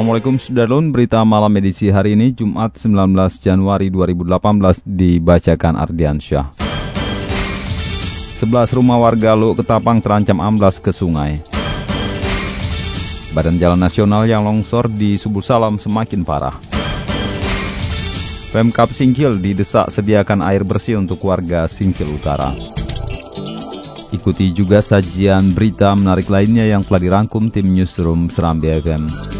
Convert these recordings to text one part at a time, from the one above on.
Assalamualaikum Sudarlun, berita malam edisi hari ini Jumat 19 Januari 2018 dibacakan Ardian Syah. 11 rumah warga Lu Ketapang terancam amblas ke sungai. Badan Jalan Nasional yang longsor di Subuh Salam semakin parah. Pemkap Singkil didesak sediakan air bersih untuk warga Singkil Utara. Ikuti juga sajian berita menarik lainnya yang telah dirangkum tim Newsroom Serambi FM.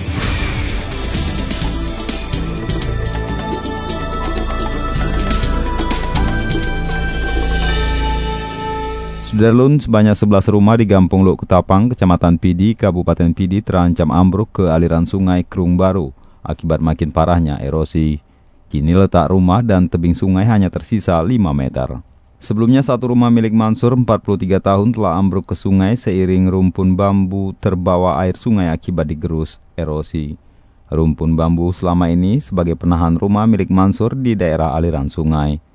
Sudarlun, sebanyak 11 rumah di Gampung Luk Ketapang, Kecamatan Pidi, Kabupaten Pidi terancam ambruk ke aliran sungai Kerung Baru akibat makin parahnya erosi. Kini letak rumah dan tebing sungai hanya tersisa 5 meter. Sebelumnya satu rumah milik Mansur 43 tahun telah ambruk ke sungai seiring rumpun bambu terbawa air sungai akibat digerus erosi. Rumpun bambu selama ini sebagai penahan rumah milik Mansur di daerah aliran sungai.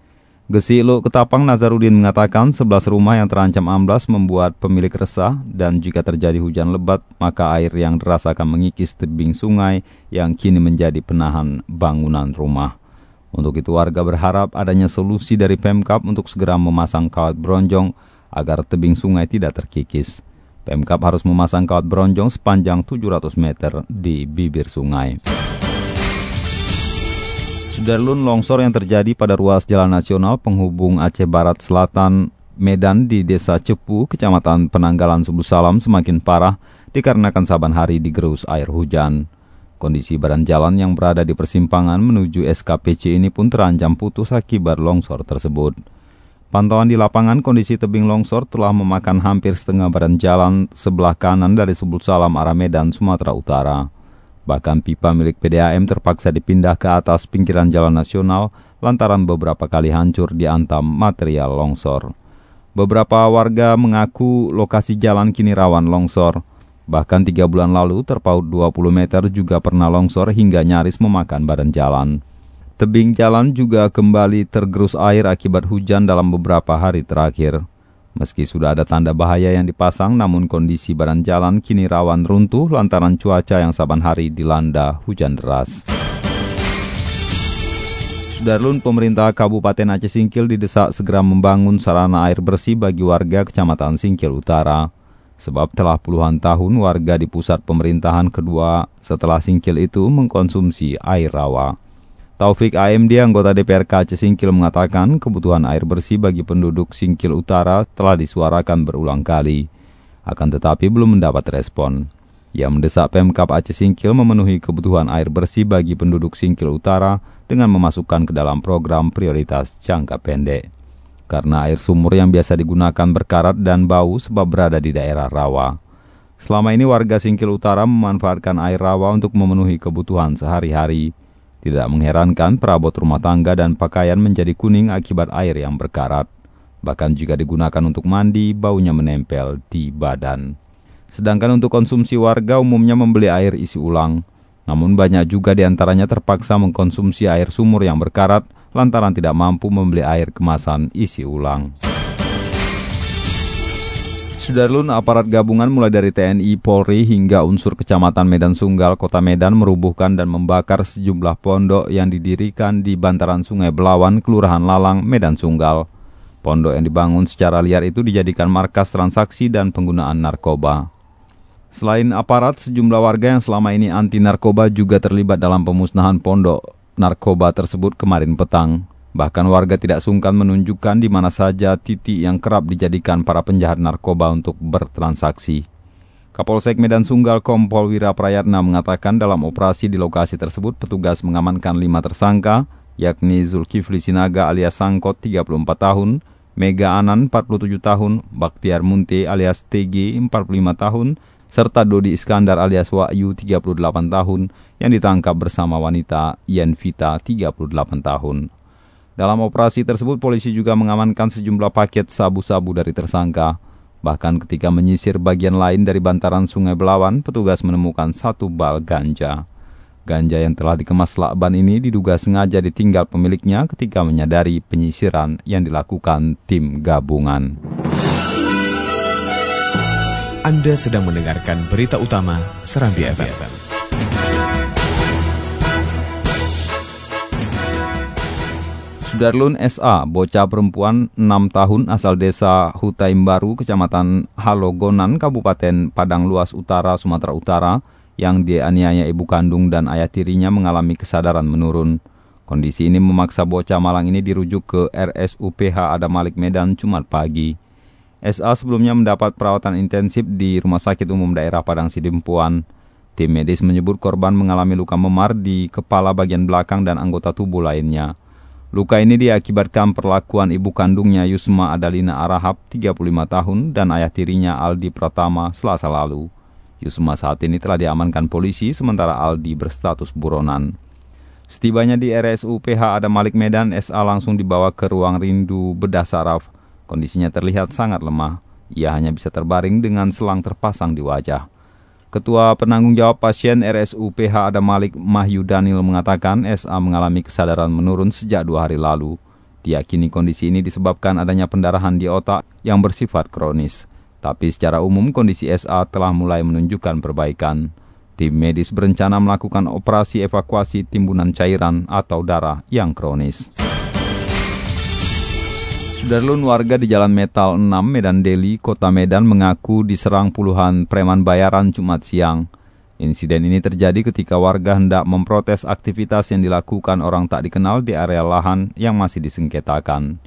Gesi Lu Ketapang Nazarudin mengatakan 11 rumah yang terancam amblas membuat pemilik resah dan jika terjadi hujan lebat maka air yang dirasakan mengikis tebing sungai yang kini menjadi penahan bangunan rumah. Untuk itu warga berharap adanya solusi dari Pemkap untuk segera memasang kawat bronjong agar tebing sungai tidak terkikis. Pemkap harus memasang kawat bronjong sepanjang 700 meter di bibir sungai. Sudarlun longsor yang terjadi pada ruas jalan nasional penghubung Aceh Barat Selatan Medan di Desa Cepu, Kecamatan Penanggalan Subuh Salam semakin parah dikarenakan saban hari digerus air hujan. Kondisi badan jalan yang berada di persimpangan menuju SKPC ini pun terancam putus akibat longsor tersebut. Pantauan di lapangan kondisi tebing longsor telah memakan hampir setengah badan jalan sebelah kanan dari Subuh Salam arah Medan, Sumatera Utara. Bahkan pipa milik PDAM terpaksa dipindah ke atas pinggiran jalan nasional lantaran beberapa kali hancur diantam material longsor. Beberapa warga mengaku lokasi jalan kini rawan longsor. Bahkan tiga bulan lalu terpaut 20 meter juga pernah longsor hingga nyaris memakan badan jalan. Tebing jalan juga kembali tergerus air akibat hujan dalam beberapa hari terakhir. Meski sudah ada tanda bahaya yang dipasang, namun kondisi badan jalan kini rawan runtuh lantaran cuaca yang saban hari dilanda hujan deras. Sudarlun, pemerintah Kabupaten Aceh Singkil didesak segera membangun sarana air bersih bagi warga Kecamatan Singkil Utara. Sebab telah puluhan tahun warga di pusat pemerintahan kedua setelah Singkil itu mengkonsumsi air rawa. Taufik AMD, anggota DPRK Aceh Singkil mengatakan kebutuhan air bersih bagi penduduk Singkil Utara telah disuarakan berulang kali. Akan tetapi belum mendapat respon. Ia mendesak Pemkap Aceh Singkil memenuhi kebutuhan air bersih bagi penduduk Singkil Utara dengan memasukkan ke dalam program prioritas jangka pendek. Karena air sumur yang biasa digunakan berkarat dan bau sebab berada di daerah rawa. Selama ini warga Singkil Utara memanfaatkan air rawa untuk memenuhi kebutuhan sehari-hari. Tidak mengherankan perabot rumah tangga dan pakaian menjadi kuning akibat air yang berkarat. Bahkan jika digunakan untuk mandi, baunya menempel di badan. Sedangkan untuk konsumsi warga umumnya membeli air isi ulang. Namun banyak juga di antaranya terpaksa mengkonsumsi air sumur yang berkarat lantaran tidak mampu membeli air kemasan isi ulang. Sudarlun, aparat gabungan mulai dari TNI, Polri hingga unsur Kecamatan Medan Sunggal, Kota Medan merubuhkan dan membakar sejumlah pondok yang didirikan di bantaran Sungai Belawan, Kelurahan Lalang, Medan Sunggal. Pondok yang dibangun secara liar itu dijadikan markas transaksi dan penggunaan narkoba. Selain aparat, sejumlah warga yang selama ini anti narkoba juga terlibat dalam pemusnahan pondok narkoba tersebut kemarin petang. Bahkan warga tidak sungkan menunjukkan di mana saja titik yang kerap dijadikan para penjahat narkoba untuk bertransaksi. Kapolsek Medan Sunggal Kompol Wira Prayatna mengatakan dalam operasi di lokasi tersebut petugas mengamankan lima tersangka, yakni Zulkifli Sinaga alias Sangkot 34 tahun, Mega Anan 47 tahun, Baktiar Munte alias TG 45 tahun, serta Dodi Iskandar alias Wahyu 38 tahun yang ditangkap bersama wanita Yenvita 38 tahun. Dalam operasi tersebut, polisi juga mengamankan sejumlah paket sabu-sabu dari tersangka. Bahkan ketika menyisir bagian lain dari bantaran sungai Belawan, petugas menemukan satu bal ganja. Ganja yang telah dikemas lakban ini diduga sengaja ditinggal pemiliknya ketika menyadari penyisiran yang dilakukan tim gabungan. Anda sedang mendengarkan berita utama Serambi FM. Sudarlun SA, bocah perempuan 6 tahun asal desa Hutaim Baru, kecamatan Halogonan, Kabupaten Padang Luas Utara, Sumatera Utara, yang dianiaya ibu kandung dan ayah tirinya mengalami kesadaran menurun. Kondisi ini memaksa bocah malang ini dirujuk ke RSUPH Adam Malik Medan Jumat pagi. SA sebelumnya mendapat perawatan intensif di Rumah Sakit Umum Daerah Padang Sidimpuan. Tim medis menyebut korban mengalami luka memar di kepala bagian belakang dan anggota tubuh lainnya. Luka ini diakibatkan perlakuan ibu kandungnya Yusma Adalina Arahap, 35 tahun, dan ayah tirinya Aldi Pratama selasa lalu. Yusma saat ini telah diamankan polisi, sementara Aldi berstatus buronan. Setibanya di RSU PH Ada Malik Medan, SA langsung dibawa ke ruang rindu bedah saraf. Kondisinya terlihat sangat lemah. Ia hanya bisa terbaring dengan selang terpasang di wajah. Ketua Penanggung Jawab Pasien RSU PH Adam Malik Mahyu Daniel mengatakan SA mengalami kesadaran menurun sejak dua hari lalu. Diakini kondisi ini disebabkan adanya pendarahan di otak yang bersifat kronis. Tapi secara umum kondisi SA telah mulai menunjukkan perbaikan. Tim medis berencana melakukan operasi evakuasi timbunan cairan atau darah yang kronis. Sudarlun warga di Jalan Metal 6 Medan Deli, Kota Medan mengaku diserang puluhan preman bayaran Jumat siang. Insiden ini terjadi ketika warga hendak memprotes aktivitas yang dilakukan orang tak dikenal di area lahan yang masih disengketakan.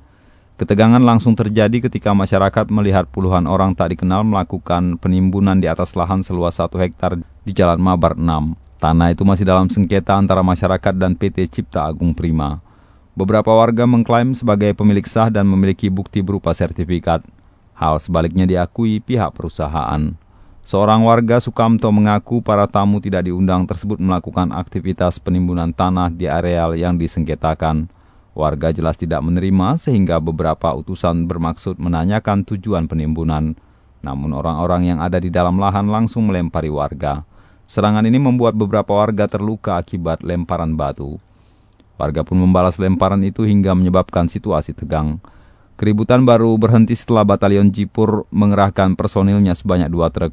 Ketegangan langsung terjadi ketika masyarakat melihat puluhan orang tak dikenal melakukan penimbunan di atas lahan seluas 1 hektar di Jalan Mabar 6. Tanah itu masih dalam sengketa antara masyarakat dan PT Cipta Agung Prima. Beberapa warga mengklaim sebagai pemilik sah dan memiliki bukti berupa sertifikat. Hal sebaliknya diakui pihak perusahaan. Seorang warga Sukamto mengaku para tamu tidak diundang tersebut melakukan aktivitas penimbunan tanah di areal yang disengketakan. Warga jelas tidak menerima sehingga beberapa utusan bermaksud menanyakan tujuan penimbunan. Namun orang-orang yang ada di dalam lahan langsung melempari warga. Serangan ini membuat beberapa warga terluka akibat lemparan batu. Warga pun membalas lemparan itu hingga menyebabkan situasi tegang. Keributan baru berhenti setelah batalion Jipur mengerahkan personilnya sebanyak dua truk.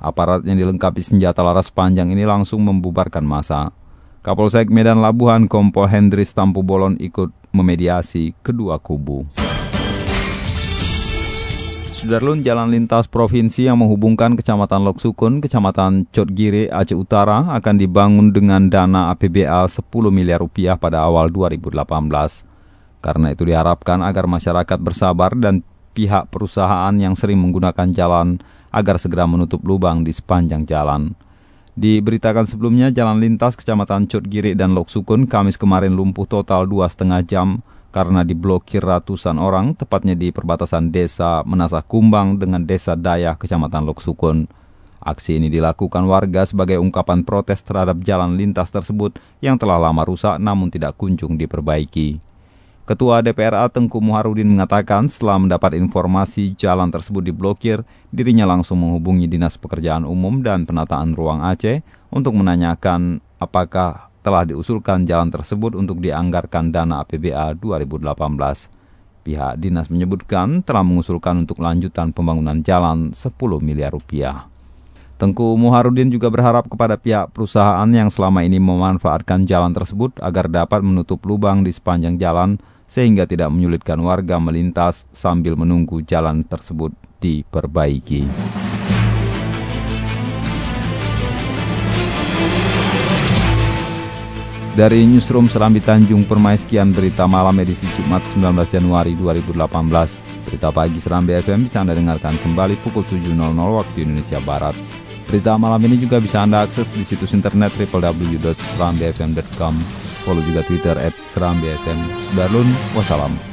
Aparat yang dilengkapi senjata laras panjang ini langsung membubarkan masa. Kapolsek Medan Labuhan Kompol Hendris Tampu Bolon ikut memediasi kedua kubu. Sudarlun jalan lintas provinsi yang menghubungkan Kecamatan Loksukun, Kecamatan Cotgire, Aceh Utara akan dibangun dengan dana APBA 10 miliar rupiah pada awal 2018. Karena itu diharapkan agar masyarakat bersabar dan pihak perusahaan yang sering menggunakan jalan agar segera menutup lubang di sepanjang jalan. Diberitakan sebelumnya, jalan lintas Kecamatan Cotgire dan Loksukun Kamis kemarin lumpuh total 2,5 jam karena diblokir ratusan orang, tepatnya di perbatasan desa Menasah Kumbang dengan desa Dayah, Kecamatan Loksukun. Aksi ini dilakukan warga sebagai ungkapan protes terhadap jalan lintas tersebut yang telah lama rusak namun tidak kunjung diperbaiki. Ketua DPRA Tengku Muharudin mengatakan setelah mendapat informasi jalan tersebut diblokir, dirinya langsung menghubungi Dinas Pekerjaan Umum dan Penataan Ruang Aceh untuk menanyakan apakah telah diusulkan jalan tersebut untuk dianggarkan dana APBA 2018. Pihak dinas menyebutkan telah mengusulkan untuk lanjutan pembangunan jalan 10 miliar rupiah. Tengku Muharudin juga berharap kepada pihak perusahaan yang selama ini memanfaatkan jalan tersebut agar dapat menutup lubang di sepanjang jalan sehingga tidak menyulitkan warga melintas sambil menunggu jalan tersebut diperbaiki. Dari Newsroom Serambi Tanjung Permai sekian berita malam edisi Jumat 19 Januari 2018. Berita pagi Serambi FM bisa Anda dengarkan kembali pukul 7.00 waktu Indonesia Barat. Berita malam ini juga bisa Anda akses di situs internet www.serambifm.com. Follow juga Twitter at Serambi FM. Darlun, wassalam.